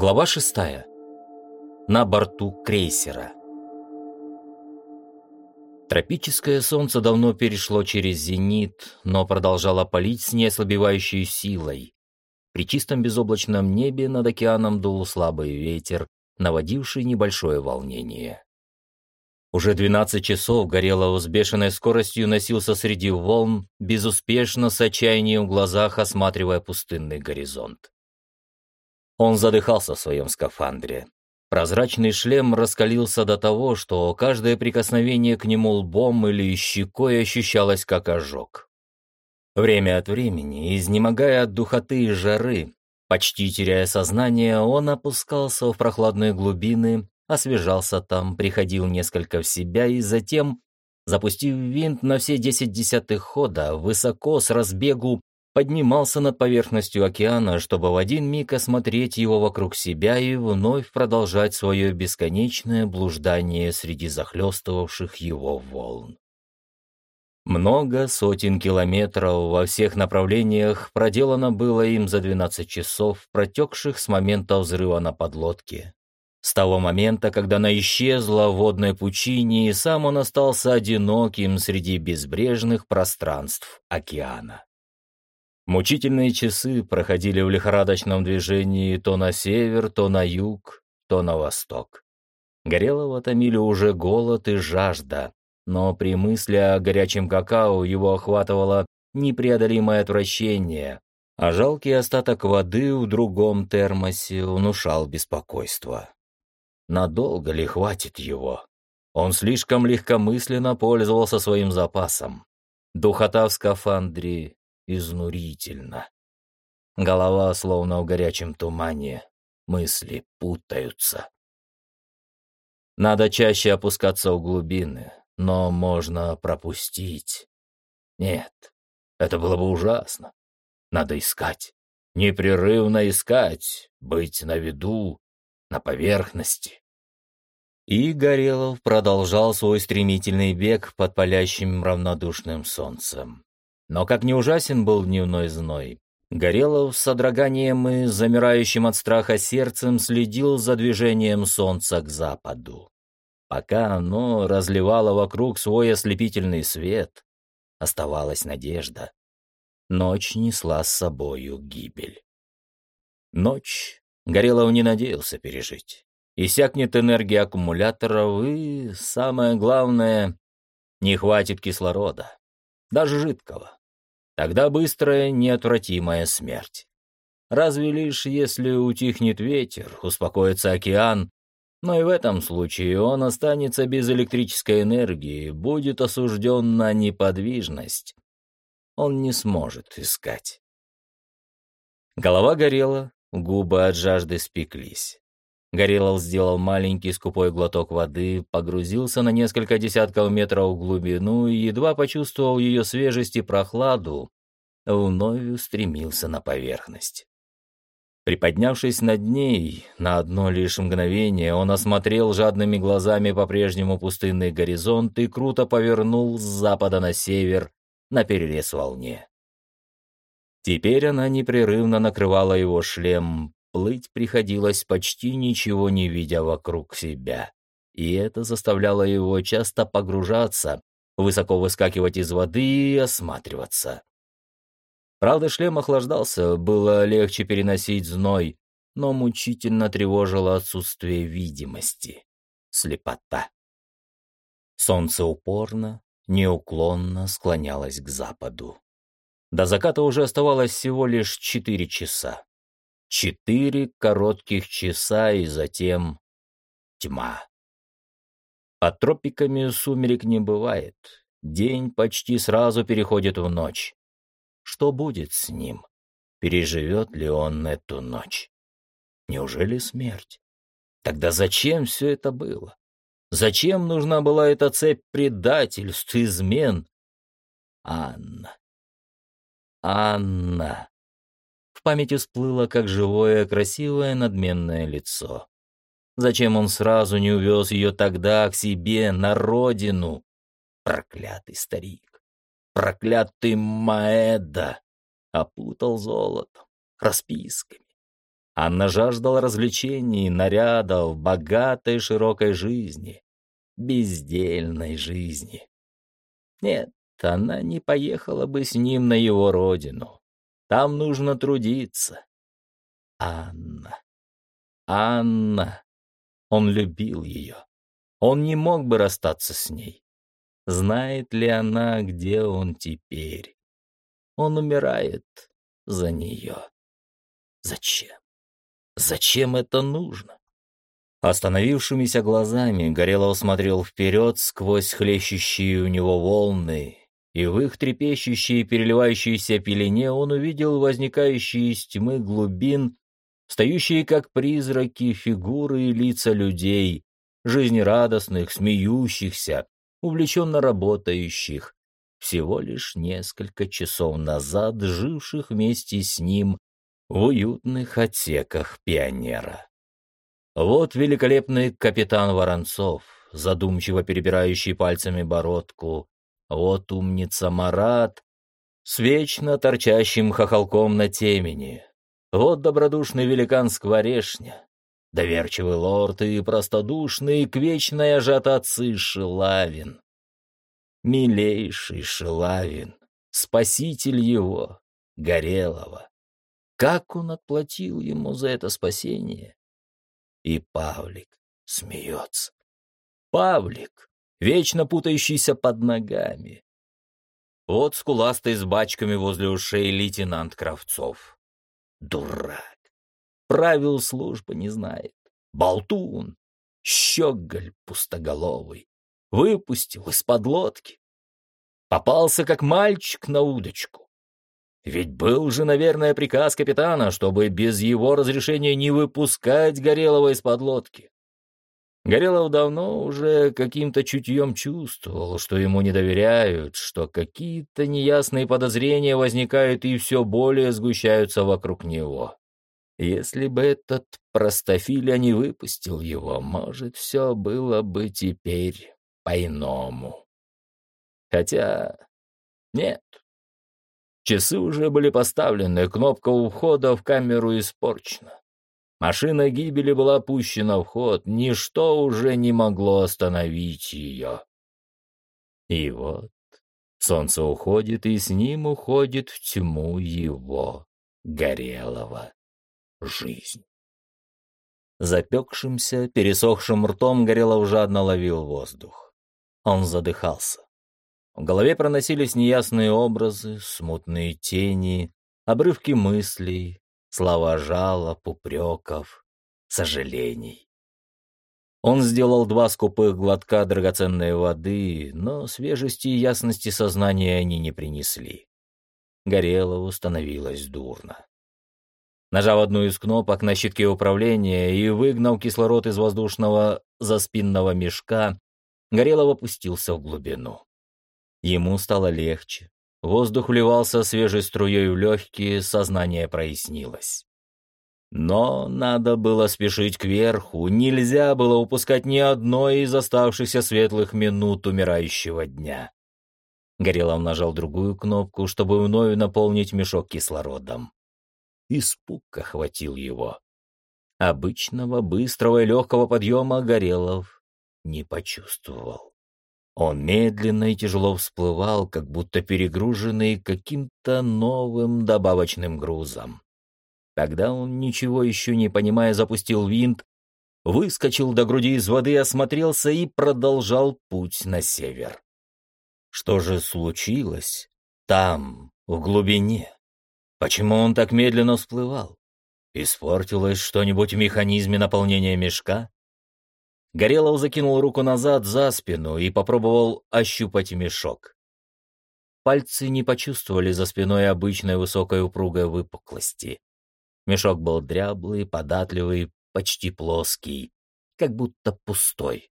Глава шестая. На борту крейсера. Тропическое солнце давно перешло через зенит, но продолжало палить с неослабевающей силой. При чистом безоблачном небе над океаном дул слабый ветер, наводивший небольшое волнение. Уже 12 часов Горелого с бешеной скоростью носился среди волн, безуспешно с отчаянием в глазах осматривая пустынный горизонт. Он задыхался в своем скафандре. Прозрачный шлем раскалился до того, что каждое прикосновение к нему лбом или щекой ощущалось как ожог. Время от времени, изнемогая от духоты и жары, почти теряя сознание, он опускался в прохладные глубины, освежался там, приходил несколько в себя и затем, запустив винт на все десять десятых хода, высоко с разбегу поднимался над поверхностью океана, чтобы в один миг осмотреть его вокруг себя и вновь продолжать свое бесконечное блуждание среди захлестывавших его волн. Много сотен километров во всех направлениях проделано было им за 12 часов, протекших с момента взрыва на подлодке. С того момента, когда она исчезла в водной пучине, и сам он остался одиноким среди безбрежных пространств океана. Мучительные часы проходили в лихорадочном движении то на север, то на юг, то на восток. Горелого томили уже голод и жажда, но при мысли о горячем какао его охватывало непреодолимое отвращение, а жалкий остаток воды в другом термосе внушал беспокойство. Надолго ли хватит его? Он слишком легкомысленно пользовался своим запасом. Духота в скафандре изнурительно. Голова словно в горячем тумане, мысли путаются. Надо чаще опускаться в глубины, но можно пропустить. Нет, это было бы ужасно. Надо искать, непрерывно искать, быть на виду, на поверхности. И Горелов продолжал свой стремительный бег под палящим равнодушным солнцем. Но как не ужасен был дневной зной, Горелов с содроганием и замирающим от страха сердцем следил за движением солнца к западу. Пока оно разливало вокруг свой ослепительный свет, оставалась надежда. Ночь несла с собою гибель. Ночь Горелов не надеялся пережить иссякнет энергия аккумуляторов и, самое главное, не хватит кислорода, даже жидкого. Тогда быстрая, неотвратимая смерть. Разве лишь если утихнет ветер, успокоится океан, но и в этом случае он останется без электрической энергии, будет осужден на неподвижность. Он не сможет искать. Голова горела, губы от жажды спеклись. Горелов сделал маленький скупой глоток воды, погрузился на несколько десятков метров в глубину и, едва почувствовал ее свежесть и прохладу, вновь устремился на поверхность. Приподнявшись над ней, на одно лишь мгновение он осмотрел жадными глазами по-прежнему пустынный горизонт и круто повернул с запада на север на перерез волне. Теперь она непрерывно накрывала его шлем, Плыть приходилось почти ничего не видя вокруг себя, и это заставляло его часто погружаться, высоко выскакивать из воды и осматриваться. Правда, шлем охлаждался, было легче переносить зной, но мучительно тревожило отсутствие видимости, слепота. Солнце упорно, неуклонно склонялось к западу. До заката уже оставалось всего лишь четыре часа. Четыре коротких часа и затем тьма. Под тропиками сумерек не бывает. День почти сразу переходит в ночь. Что будет с ним? Переживет ли он эту ночь? Неужели смерть? Тогда зачем все это было? Зачем нужна была эта цепь предательств, измен? Анна. Анна в памяти всплыло как живое, красивое, надменное лицо. Зачем он сразу не увез ее тогда к себе, на родину? Проклятый старик, проклятый Маэда, опутал золотом, расписками. Анна жаждала развлечений, нарядов, богатой широкой жизни, бездельной жизни. Нет, она не поехала бы с ним на его родину. Там нужно трудиться. Анна. Анна. Он любил ее. Он не мог бы расстаться с ней. Знает ли она, где он теперь? Он умирает за нее. Зачем? Зачем это нужно? Остановившимися глазами Горелов смотрел вперед сквозь хлещущие у него волны, и в их трепещущей и переливающейся пелене он увидел возникающие из тьмы глубин, стоящие как призраки фигуры и лица людей, жизнерадостных, смеющихся, увлеченно работающих, всего лишь несколько часов назад живших вместе с ним в уютных отсеках пионера. Вот великолепный капитан Воронцов, задумчиво перебирающий пальцами бородку, вот умница Марат с вечно торчащим хохолком на темени, вот добродушный великан Скворешня, доверчивый лорд и простодушный к вечной ажиотации Шилавин. Милейший Шилавин, спаситель его, Горелого. Как он отплатил ему за это спасение? И Павлик смеется. Павлик, вечно путающийся под ногами. Вот скуластый с бачками возле ушей лейтенант Кравцов. Дурак. Правил службы не знает. Болтун. Щеголь пустоголовый. Выпустил из-под лодки. Попался как мальчик на удочку. Ведь был же, наверное, приказ капитана, чтобы без его разрешения не выпускать Горелого из-под лодки. Горелов давно уже каким-то чутьем чувствовал, что ему не доверяют, что какие-то неясные подозрения возникают и все более сгущаются вокруг него. Если бы этот простофиля не выпустил его, может, все было бы теперь по-иному. Хотя... нет, Часы уже были поставлены, кнопка у входа в камеру испорчена. Машина гибели была опущена в ход, ничто уже не могло остановить ее. И вот солнце уходит, и с ним уходит в тьму его, горелого, жизнь. Запекшимся, пересохшим ртом Горелов жадно ловил воздух. Он задыхался. В голове проносились неясные образы, смутные тени, обрывки мыслей, слова жалоб, упреков, сожалений. Он сделал два скупых глотка драгоценной воды, но свежести и ясности сознания они не принесли. Горелову становилось дурно. Нажав одну из кнопок на щитке управления и выгнав кислород из воздушного заспинного мешка, Горелов опустился в глубину. Ему стало легче. Воздух вливался свежей струей в легкие, сознание прояснилось. Но надо было спешить кверху, нельзя было упускать ни одной из оставшихся светлых минут умирающего дня. Горелов нажал другую кнопку, чтобы вновь наполнить мешок кислородом. Испуг охватил его. Обычного, быстрого и легкого подъема Горелов не почувствовал. Он медленно и тяжело всплывал, как будто перегруженный каким-то новым добавочным грузом. Тогда он, ничего еще не понимая, запустил винт, выскочил до груди из воды, осмотрелся и продолжал путь на север. Что же случилось там, в глубине? Почему он так медленно всплывал? Испортилось что-нибудь в механизме наполнения мешка? Горелов закинул руку назад за спину и попробовал ощупать мешок. Пальцы не почувствовали за спиной обычной высокой упругой выпуклости. Мешок был дряблый, податливый, почти плоский, как будто пустой.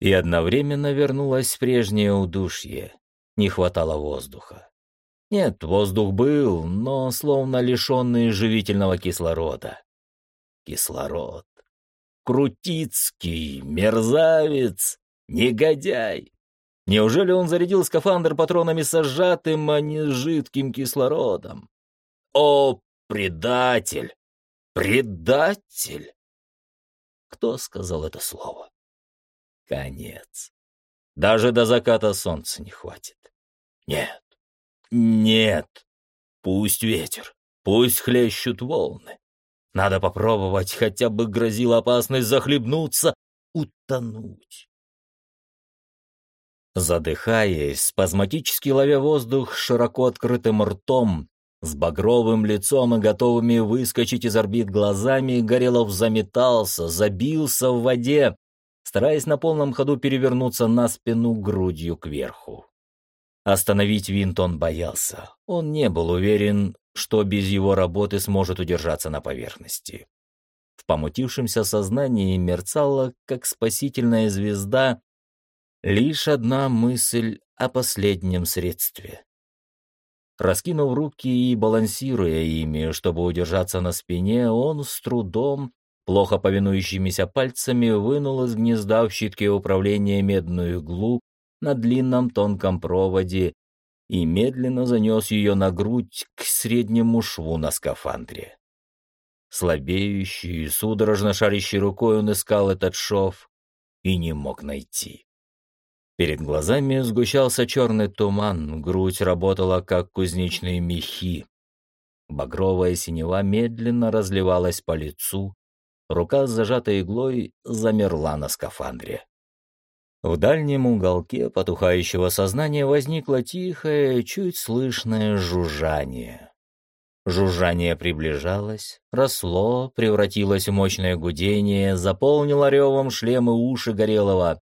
И одновременно вернулось прежнее удушье. Не хватало воздуха. Нет, воздух был, но словно лишенный живительного кислорода. Кислород. Крутицкий, мерзавец, негодяй. Неужели он зарядил скафандр патронами со сжатым, а не жидким кислородом? О, предатель! Предатель! Кто сказал это слово? Конец. Даже до заката солнца не хватит. Нет, нет. Пусть ветер, пусть хлещут волны. Надо попробовать, хотя бы грозила опасность захлебнуться, утонуть. Задыхаясь, спазматически ловя воздух широко открытым ртом, с багровым лицом и готовыми выскочить из орбит глазами, Горелов заметался, забился в воде, стараясь на полном ходу перевернуться на спину грудью кверху. Остановить винт он боялся. Он не был уверен, что без его работы сможет удержаться на поверхности. В помутившемся сознании мерцала, как спасительная звезда, Лишь одна мысль о последнем средстве. Раскинув руки и балансируя ими, чтобы удержаться на спине, он с трудом, плохо повинующимися пальцами, вынул из гнезда в щитке управления медную иглу на длинном тонком проводе и медленно занес ее на грудь к среднему шву на скафандре. Слабеющий, судорожно шарящей рукой он искал этот шов и не мог найти. Перед глазами сгущался черный туман, грудь работала, как кузнечные мехи. Багровая синева медленно разливалась по лицу, рука с зажатой иглой замерла на скафандре. В дальнем уголке потухающего сознания возникло тихое, чуть слышное жужжание. Жужжание приближалось, росло, превратилось в мощное гудение, заполнило ревом шлемы уши Горелого,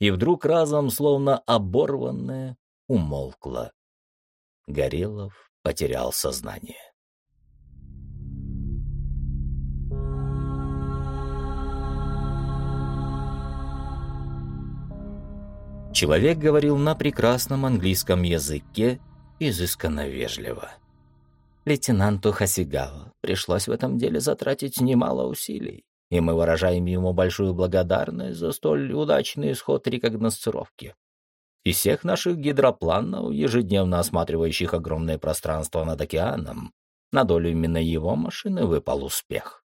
и вдруг разом, словно оборванное, умолкла. Горелов потерял сознание. Человек говорил на прекрасном английском языке, изысканно вежливо. Лейтенанту Хасигава пришлось в этом деле затратить немало усилий и мы выражаем ему большую благодарность за столь удачный исход рекогносцировки. Из всех наших гидропланов, ежедневно осматривающих огромное пространство над океаном, на долю именно его машины выпал успех.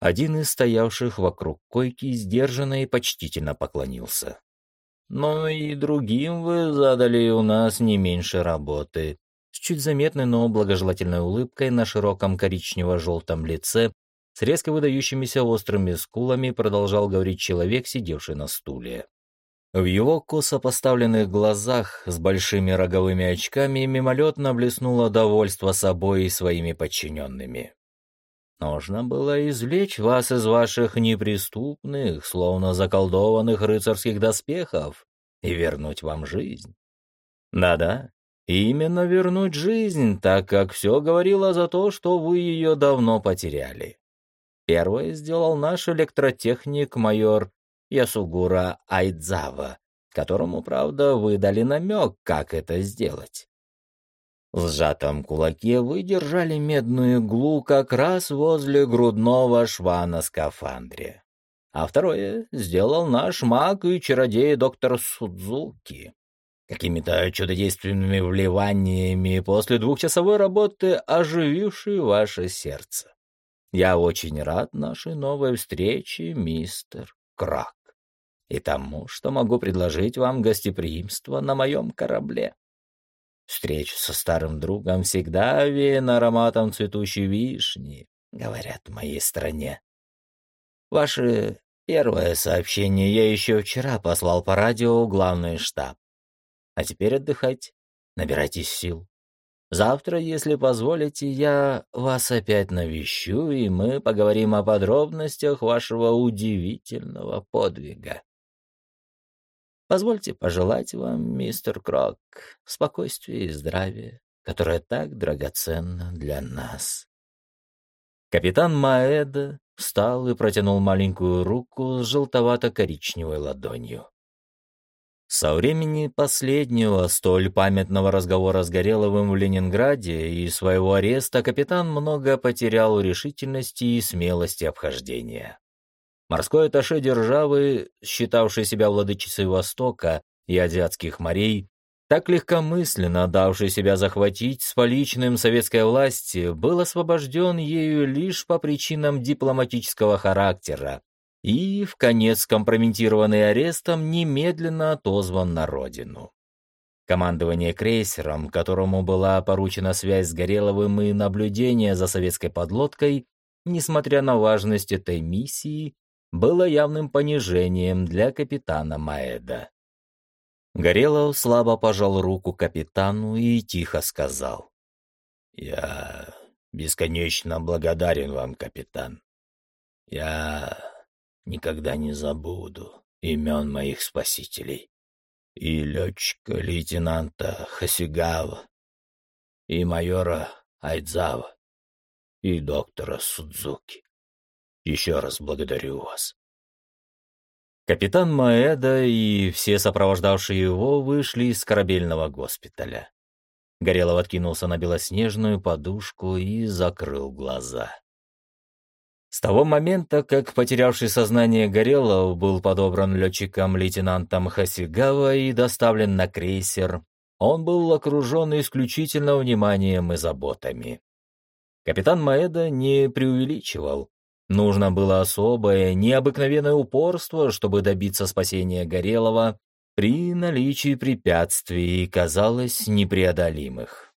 Один из стоявших вокруг койки сдержанно и почтительно поклонился. «Но и другим вы задали у нас не меньше работы», с чуть заметной, но благожелательной улыбкой на широком коричнево-желтом лице с резко выдающимися острыми скулами продолжал говорить человек, сидевший на стуле. В его косо поставленных глазах с большими роговыми очками мимолетно блеснуло довольство собой и своими подчиненными. Нужно было извлечь вас из ваших неприступных, словно заколдованных рыцарских доспехов и вернуть вам жизнь. Да-да, именно вернуть жизнь, так как все говорило за то, что вы ее давно потеряли. Первое сделал наш электротехник майор Ясугура Айдзава, которому, правда, выдали намек, как это сделать. В сжатом кулаке вы держали медную иглу как раз возле грудного шва на скафандре. А второе сделал наш маг и чародей доктор Судзуки. Какими-то чудодейственными вливаниями после двухчасовой работы ожививший ваше сердце. Я очень рад нашей новой встрече, мистер Крак, и тому, что могу предложить вам гостеприимство на моем корабле. Встреча со старым другом всегда веяна ароматом цветущей вишни, говорят в моей стране. Ваше первое сообщение я еще вчера послал по радио в главный штаб. А теперь отдыхать, набирайтесь сил. Завтра, если позволите, я вас опять навещу, и мы поговорим о подробностях вашего удивительного подвига. Позвольте пожелать вам, мистер Крок, спокойствия и здравия, которое так драгоценно для нас. Капитан Маэда встал и протянул маленькую руку с желтовато-коричневой ладонью. Со времени последнего столь памятного разговора с Гореловым в Ленинграде и своего ареста капитан много потерял решительности и смелости обхождения. Морской атташе державы, считавший себя владычицей Востока и азиатских морей, так легкомысленно давший себя захватить с поличным советской власти, был освобожден ею лишь по причинам дипломатического характера и, в конец компрометированный арестом, немедленно отозван на родину. Командование крейсером, которому была поручена связь с Гореловым и наблюдение за советской подлодкой, несмотря на важность этой миссии, было явным понижением для капитана Маэда. Горелов слабо пожал руку капитану и тихо сказал. «Я бесконечно благодарен вам, капитан. Я никогда не забуду имен моих спасителей. И летчика-лейтенанта Хасигава, и майора Айдзава, и доктора Судзуки. Еще раз благодарю вас. Капитан Маэда и все сопровождавшие его вышли из корабельного госпиталя. Горелов откинулся на белоснежную подушку и закрыл глаза. С того момента, как потерявший сознание Горелов был подобран летчиком-лейтенантом Хасигава и доставлен на крейсер, он был окружен исключительно вниманием и заботами. Капитан Маэда не преувеличивал. Нужно было особое, необыкновенное упорство, чтобы добиться спасения Горелого при наличии препятствий, казалось, непреодолимых.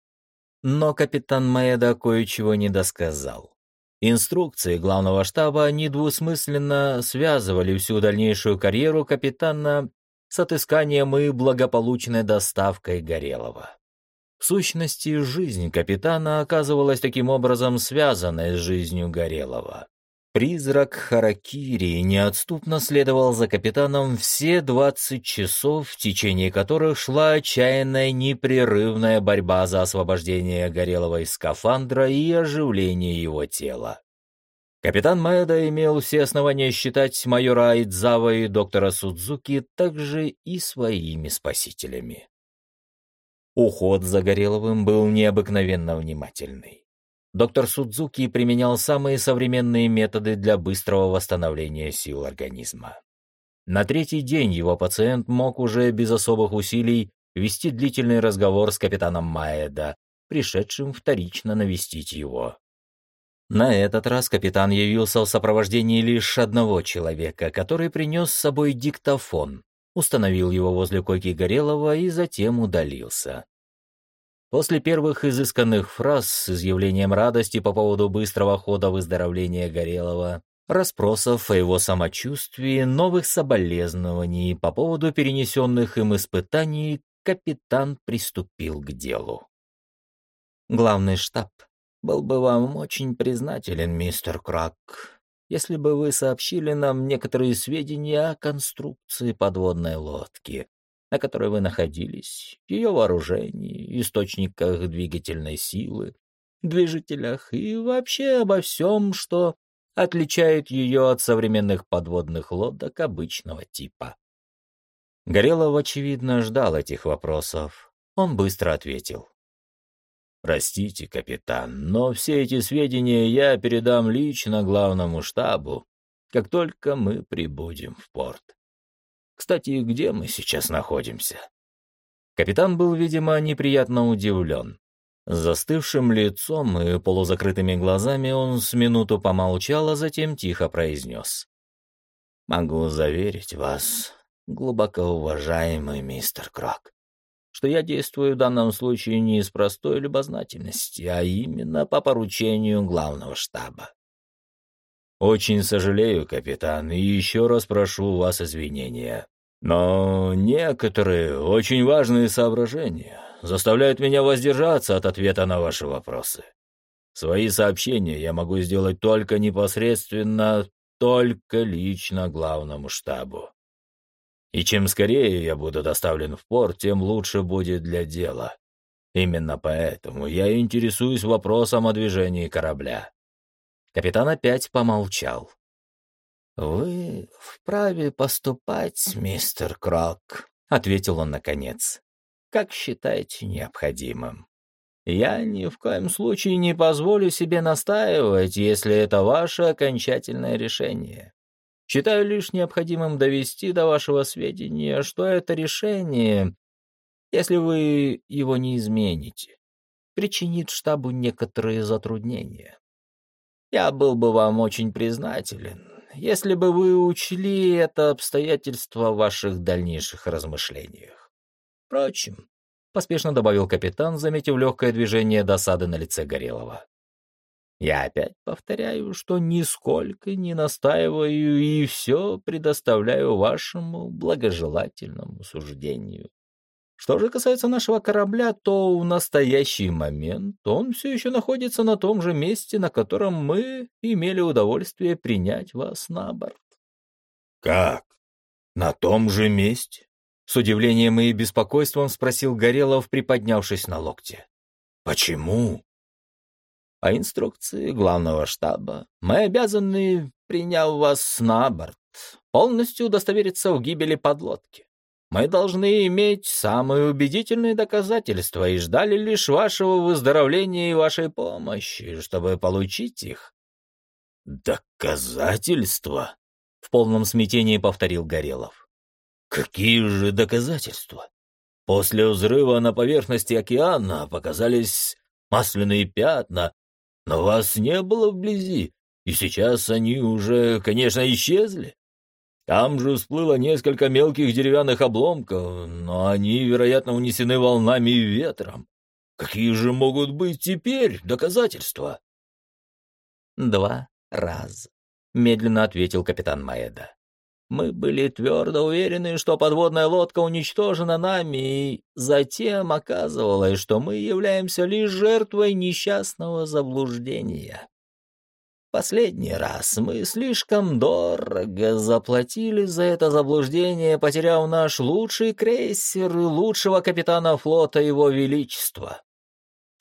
Но капитан Маэда кое-чего не досказал. Инструкции главного штаба недвусмысленно связывали всю дальнейшую карьеру капитана с отысканием и благополучной доставкой Горелого. В сущности, жизнь капитана оказывалась таким образом связанной с жизнью Горелого. Призрак Харакири неотступно следовал за капитаном все двадцать часов, в течение которых шла отчаянная непрерывная борьба за освобождение Горелого из скафандра и оживление его тела. Капитан Маэда имел все основания считать майора Айдзава и доктора Судзуки также и своими спасителями. Уход за Гореловым был необыкновенно внимательный доктор Судзуки применял самые современные методы для быстрого восстановления сил организма. На третий день его пациент мог уже без особых усилий вести длительный разговор с капитаном Маэда, пришедшим вторично навестить его. На этот раз капитан явился в сопровождении лишь одного человека, который принес с собой диктофон, установил его возле койки Горелого и затем удалился. После первых изысканных фраз с изъявлением радости по поводу быстрого хода выздоровления Горелого, расспросов о его самочувствии, новых соболезнований по поводу перенесенных им испытаний, капитан приступил к делу. «Главный штаб был бы вам очень признателен, мистер Крак, если бы вы сообщили нам некоторые сведения о конструкции подводной лодки, на которой вы находились, ее вооружении, источниках двигательной силы, движителях и вообще обо всем, что отличает ее от современных подводных лодок обычного типа. Горелов, очевидно, ждал этих вопросов. Он быстро ответил. «Простите, капитан, но все эти сведения я передам лично главному штабу, как только мы прибудем в порт. Кстати, где мы сейчас находимся?» Капитан был, видимо, неприятно удивлен. С застывшим лицом и полузакрытыми глазами он с минуту помолчал, а затем тихо произнес. «Могу заверить вас, глубоко уважаемый мистер Крок, что я действую в данном случае не из простой любознательности, а именно по поручению главного штаба. «Очень сожалею, капитан, и еще раз прошу у вас извинения. Но некоторые очень важные соображения заставляют меня воздержаться от ответа на ваши вопросы. Свои сообщения я могу сделать только непосредственно, только лично главному штабу. И чем скорее я буду доставлен в порт, тем лучше будет для дела. Именно поэтому я интересуюсь вопросом о движении корабля. Капитан опять помолчал. «Вы вправе поступать, мистер Крок», — ответил он наконец, — «как считаете необходимым. Я ни в коем случае не позволю себе настаивать, если это ваше окончательное решение. Считаю лишь необходимым довести до вашего сведения, что это решение если вы его не измените, причинит штабу некоторые затруднения. Я был бы вам очень признателен, если бы вы учли это обстоятельство в ваших дальнейших размышлениях. Впрочем, — поспешно добавил капитан, заметив легкое движение досады на лице Горелого. «Я опять повторяю, что нисколько не настаиваю и все предоставляю вашему благожелательному суждению. Что же касается нашего корабля, то в настоящий момент он все еще находится на том же месте, на котором мы имели удовольствие принять вас на борт. «Как? На том же месте?» С удивлением и беспокойством спросил Горелов, приподнявшись на локте. «Почему?» По инструкции главного штаба мы обязаны, приняв вас на борт, полностью удостовериться в гибели подлодки. Мы должны иметь самые убедительные доказательства и ждали лишь вашего выздоровления и вашей помощи, чтобы получить их». «Доказательства?» — в полном смятении повторил Горелов. «Какие же доказательства? После взрыва на поверхности океана показались масляные пятна, но вас не было вблизи, и сейчас они уже, конечно, исчезли. Там же всплыло несколько мелких деревянных обломков, но они, вероятно, унесены волнами и ветром. Какие же могут быть теперь доказательства? Два раза, медленно ответил капитан Маэда. Мы были твердо уверены, что подводная лодка уничтожена нами, и затем оказывалось, что мы являемся лишь жертвой несчастного заблуждения. Последний раз мы слишком дорого заплатили за это заблуждение, потеряв наш лучший крейсер и лучшего капитана флота Его Величества.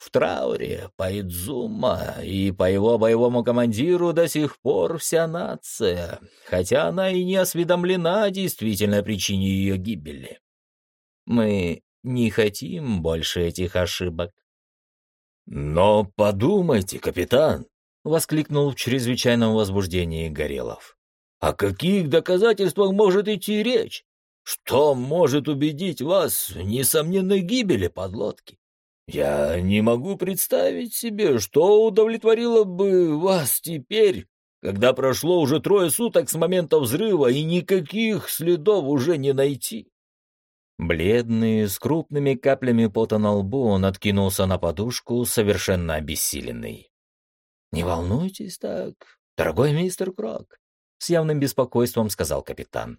В трауре по Идзума и по его боевому командиру до сих пор вся нация, хотя она и не осведомлена о действительной причине ее гибели. Мы не хотим больше этих ошибок. «Но подумайте, капитан», — воскликнул в чрезвычайном возбуждении Горелов. «О каких доказательствах может идти речь? Что может убедить вас в несомненной гибели подлодки? Я не могу представить себе, что удовлетворило бы вас теперь, когда прошло уже трое суток с момента взрыва и никаких следов уже не найти». Бледный, с крупными каплями пота на лбу, он откинулся на подушку, совершенно обессиленный. «Не волнуйтесь так, дорогой мистер Крок», — с явным беспокойством сказал капитан.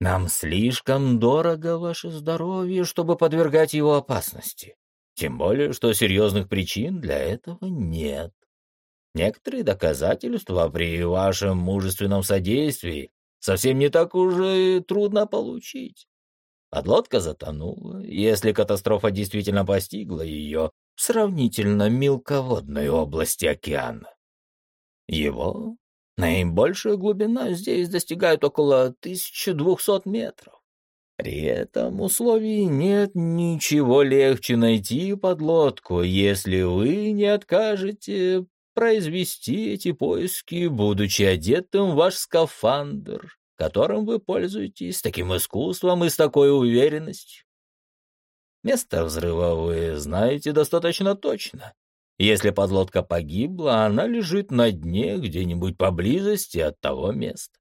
«Нам слишком дорого ваше здоровье, чтобы подвергать его опасности. Тем более, что серьезных причин для этого нет. Некоторые доказательства при вашем мужественном содействии совсем не так уже трудно получить. Подлодка затонула, если катастрофа действительно постигла ее, сравнительно мелководной области океана. Его наибольшая глубина здесь достигает около 1200 метров. При этом условии нет ничего легче найти подлодку, если вы не откажете произвести эти поиски, будучи одетым в ваш скафандр, которым вы пользуетесь с таким искусством и с такой уверенностью. Место взрыва вы знаете достаточно точно. Если подлодка погибла, она лежит на дне где-нибудь поблизости от того места.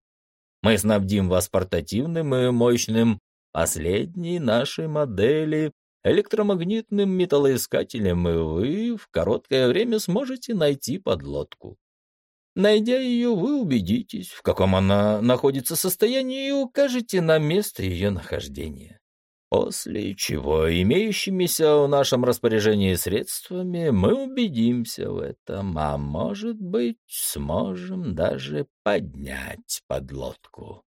Мы снабдим вас портативным и мощным последней нашей модели электромагнитным металлоискателем, и вы в короткое время сможете найти подлодку. Найдя ее, вы убедитесь, в каком она находится состоянии, и укажете на место ее нахождения. После чего имеющимися в нашем распоряжении средствами мы убедимся в этом, а может быть, сможем даже поднять подлодку.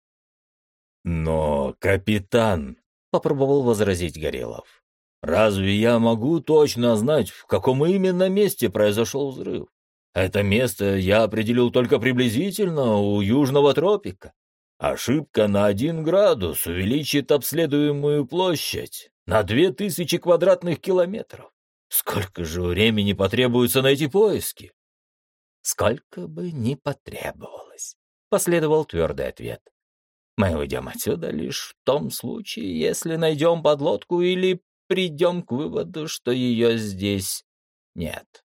«Но, капитан», — попробовал возразить Горелов, — «разве я могу точно знать, в каком именно месте произошел взрыв? Это место я определил только приблизительно у Южного тропика. Ошибка на один градус увеличит обследуемую площадь на две тысячи квадратных километров. Сколько же времени потребуется на эти поиски? Сколько бы ни потребовалось, последовал твердый ответ. Мы уйдем отсюда лишь в том случае, если найдем подлодку или придем к выводу, что ее здесь нет.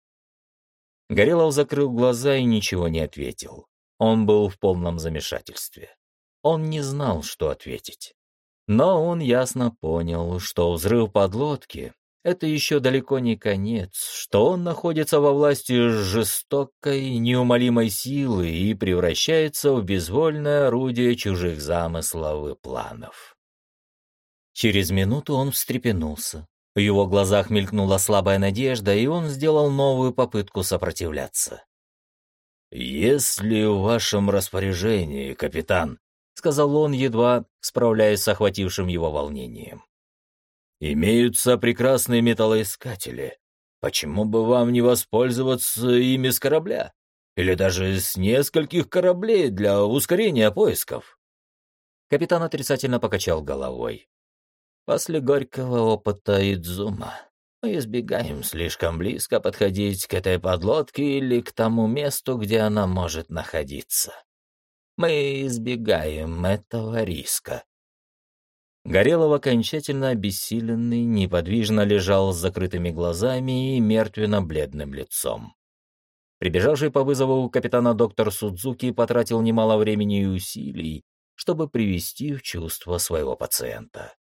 Горелов закрыл глаза и ничего не ответил. Он был в полном замешательстве. Он не знал, что ответить. Но он ясно понял, что взрыв подлодки — это еще далеко не конец, что он находится во власти жестокой, неумолимой силы и превращается в безвольное орудие чужих замыслов и планов. Через минуту он встрепенулся. В его глазах мелькнула слабая надежда, и он сделал новую попытку сопротивляться. «Если в вашем распоряжении, капитан», — сказал он, едва справляясь с охватившим его волнением, — «имеются прекрасные металлоискатели. Почему бы вам не воспользоваться ими с корабля? Или даже с нескольких кораблей для ускорения поисков?» Капитан отрицательно покачал головой. После горького опыта Идзума мы избегаем слишком близко подходить к этой подлодке или к тому месту, где она может находиться. Мы избегаем этого риска. Горелов окончательно обессиленный, неподвижно лежал с закрытыми глазами и мертвенно-бледным лицом. Прибежавший по вызову капитана доктор Судзуки потратил немало времени и усилий, чтобы привести в чувство своего пациента.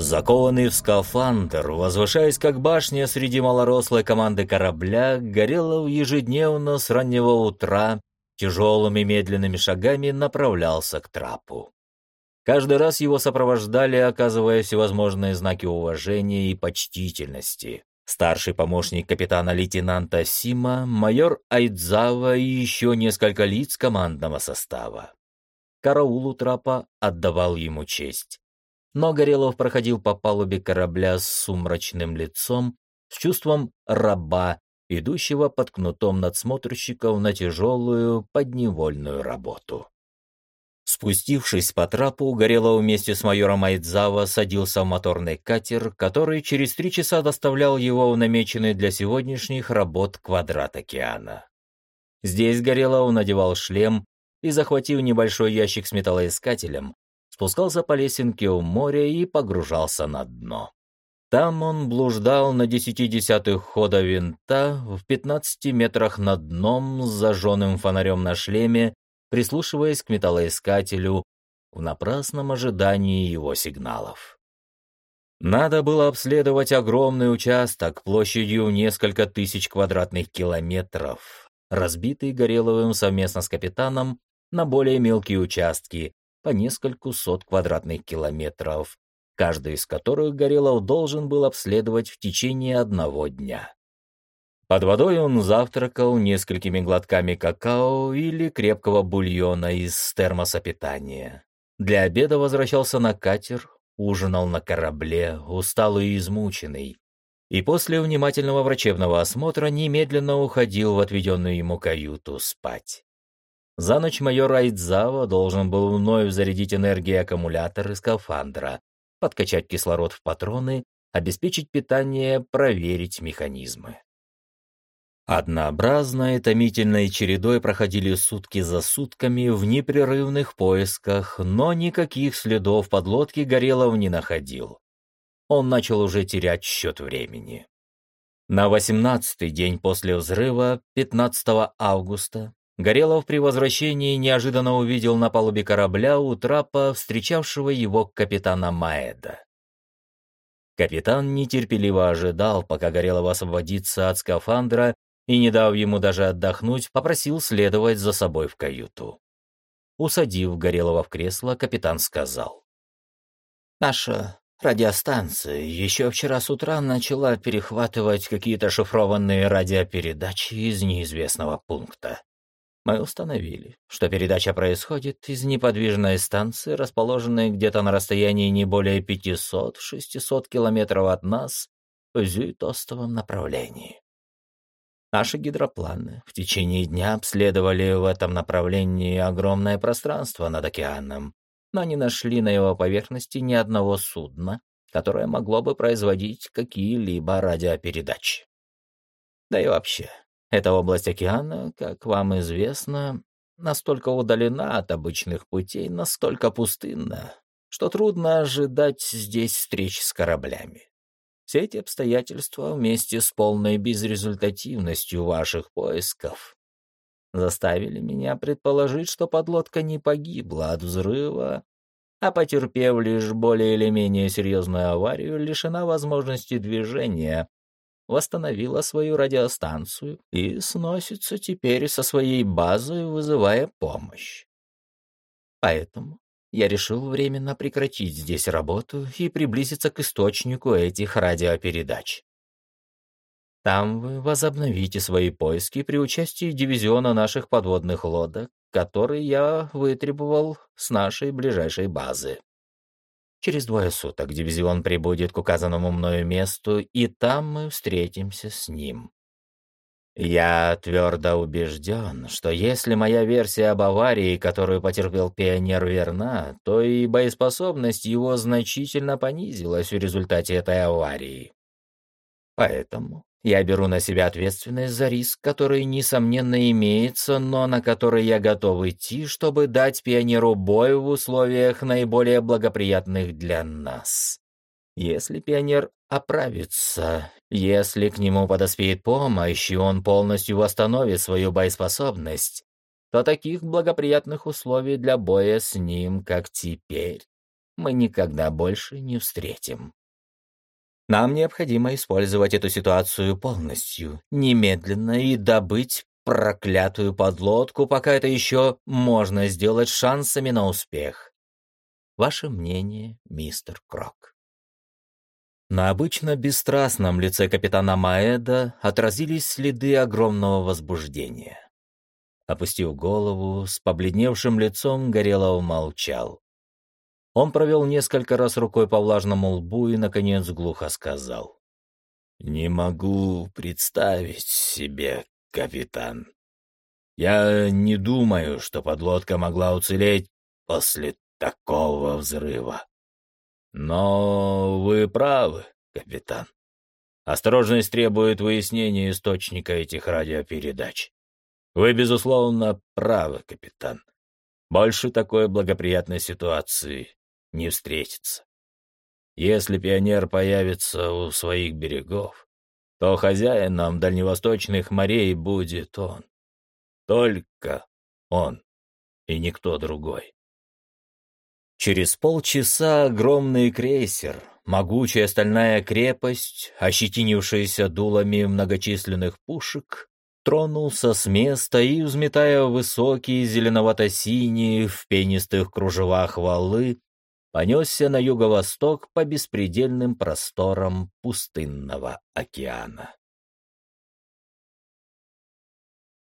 Закованный в скафандр, возвышаясь как башня среди малорослой команды корабля, Горелов ежедневно с раннего утра тяжелыми медленными шагами направлялся к трапу. Каждый раз его сопровождали, оказывая всевозможные знаки уважения и почтительности. Старший помощник капитана-лейтенанта Сима, майор Айдзава и еще несколько лиц командного состава. Караул у трапа отдавал ему честь но Горелов проходил по палубе корабля с сумрачным лицом, с чувством раба, идущего под кнутом надсмотрщиков на тяжелую подневольную работу. Спустившись по трапу, Горелов вместе с майором Айдзава садился в моторный катер, который через три часа доставлял его в намеченный для сегодняшних работ квадрат океана. Здесь Горелов надевал шлем и, захватив небольшой ящик с металлоискателем, спускался по лесенке у моря и погружался на дно. Там он блуждал на десяти десятых хода винта в пятнадцати метрах над дном с зажженным фонарем на шлеме, прислушиваясь к металлоискателю в напрасном ожидании его сигналов. Надо было обследовать огромный участок площадью несколько тысяч квадратных километров, разбитый Гореловым совместно с капитаном на более мелкие участки, по нескольку сот квадратных километров, каждый из которых Горелов должен был обследовать в течение одного дня. Под водой он завтракал несколькими глотками какао или крепкого бульона из термоса питания. Для обеда возвращался на катер, ужинал на корабле, усталый и измученный, и после внимательного врачебного осмотра немедленно уходил в отведенную ему каюту спать. За ночь майор Айдзава должен был вновь зарядить энергией аккумулятор из скафандра, подкачать кислород в патроны, обеспечить питание, проверить механизмы. Однообразной томительной чередой проходили сутки за сутками в непрерывных поисках, но никаких следов подлодки Горелов не находил. Он начал уже терять счет времени. На восемнадцатый день после взрыва, 15 августа, Горелов при возвращении неожиданно увидел на палубе корабля у трапа встречавшего его капитана Маэда. Капитан нетерпеливо ожидал, пока Горелов освободится от скафандра и, не дав ему даже отдохнуть, попросил следовать за собой в каюту. Усадив Горелова в кресло, капитан сказал. «Наша радиостанция еще вчера с утра начала перехватывать какие-то шифрованные радиопередачи из неизвестного пункта мы установили, что передача происходит из неподвижной станции, расположенной где-то на расстоянии не более 500-600 километров от нас в зюитостовом направлении. Наши гидропланы в течение дня обследовали в этом направлении огромное пространство над океаном, но не нашли на его поверхности ни одного судна, которое могло бы производить какие-либо радиопередачи. Да и вообще, Эта область океана, как вам известно, настолько удалена от обычных путей, настолько пустынна, что трудно ожидать здесь встреч с кораблями. Все эти обстоятельства вместе с полной безрезультативностью ваших поисков заставили меня предположить, что подлодка не погибла от взрыва, а потерпев лишь более или менее серьезную аварию, лишена возможности движения, восстановила свою радиостанцию и сносится теперь со своей базой, вызывая помощь. Поэтому я решил временно прекратить здесь работу и приблизиться к источнику этих радиопередач. Там вы возобновите свои поиски при участии дивизиона наших подводных лодок, который я вытребовал с нашей ближайшей базы. Через двое суток дивизион прибудет к указанному мною месту, и там мы встретимся с ним. Я твердо убежден, что если моя версия об аварии, которую потерпел пионер, верна, то и боеспособность его значительно понизилась в результате этой аварии. Поэтому я беру на себя ответственность за риск, который, несомненно, имеется, но на который я готов идти, чтобы дать пионеру бой в условиях наиболее благоприятных для нас. Если пионер оправится, если к нему подоспеет помощь, и он полностью восстановит свою боеспособность, то таких благоприятных условий для боя с ним, как теперь, мы никогда больше не встретим. Нам необходимо использовать эту ситуацию полностью, немедленно и добыть проклятую подлодку, пока это еще можно сделать шансами на успех. Ваше мнение, мистер Крок? На обычно бесстрастном лице капитана Маэда отразились следы огромного возбуждения. Опустив голову, с побледневшим лицом Горелов молчал. Он провел несколько раз рукой по влажному лбу и, наконец, глухо сказал. «Не могу представить себе, капитан. Я не думаю, что подлодка могла уцелеть после такого взрыва. Но вы правы, капитан. Осторожность требует выяснения источника этих радиопередач. Вы, безусловно, правы, капитан. Больше такой благоприятной ситуации не встретится. Если пионер появится у своих берегов, то хозяином дальневосточных морей будет он. Только он и никто другой. Через полчаса огромный крейсер, могучая стальная крепость, ощетинившаяся дулами многочисленных пушек, тронулся с места и, взметая высокие зеленовато-синие в пенистых кружевах валы, понесся на юго-восток по беспредельным просторам пустынного океана.